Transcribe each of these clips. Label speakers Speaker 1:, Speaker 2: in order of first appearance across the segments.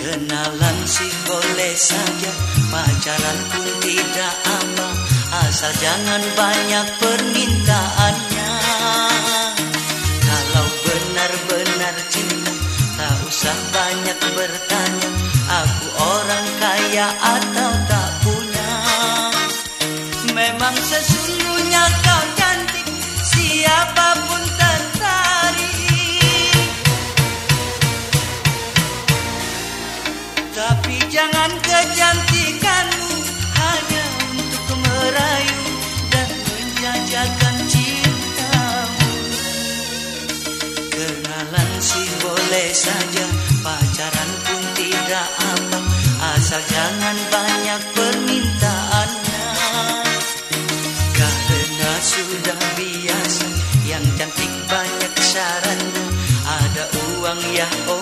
Speaker 1: Kenalan sih boleh saja Pacaran pun tidak apa Asal jangan banyak permintaannya. Kalau benar-benar cinta Tak usah banyak bertanya. Aku orang kaya atas saja. Pacaran pun tidak apa Asal jangan banyak permintaannya Karena sudah biasa Yang cantik banyak syaratnya Ada uang ya oke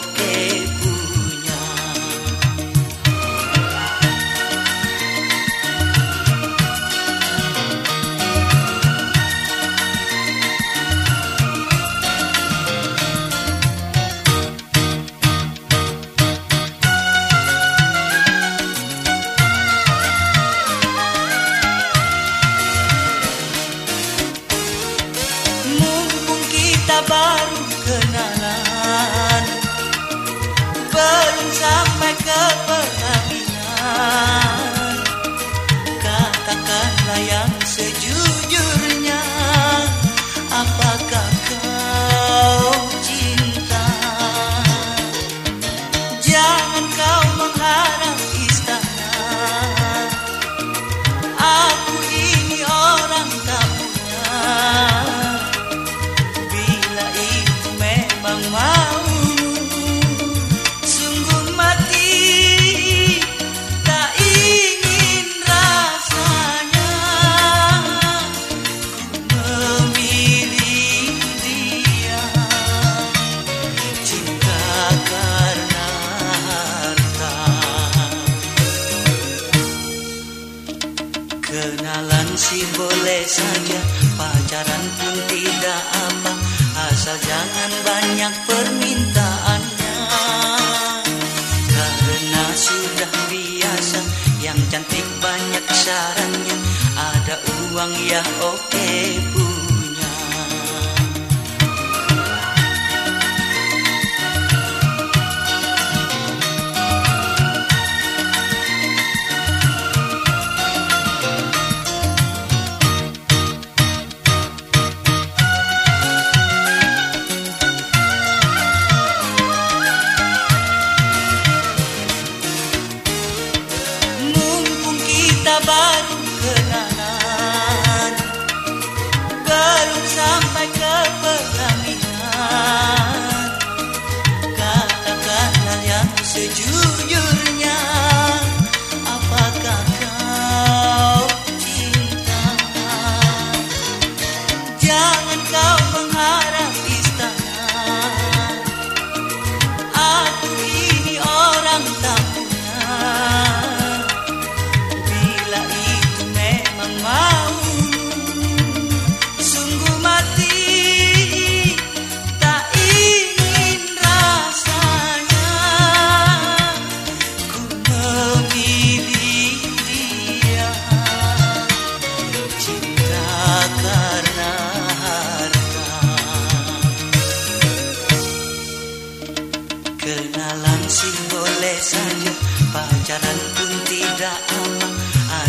Speaker 1: बात Kenalan sih boleh saja. Pacaran pun tidak apa Asal jangan banyak permintaannya. Karena sudah biasa Yang cantik banyak syaratnya Ada uang ya oke okay,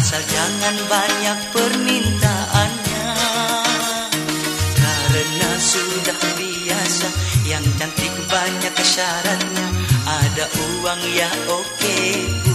Speaker 1: Asal jangan banyak permintaannya. Karena sudah biasa Yang cantik banyak syaratnya Ada uang ya oke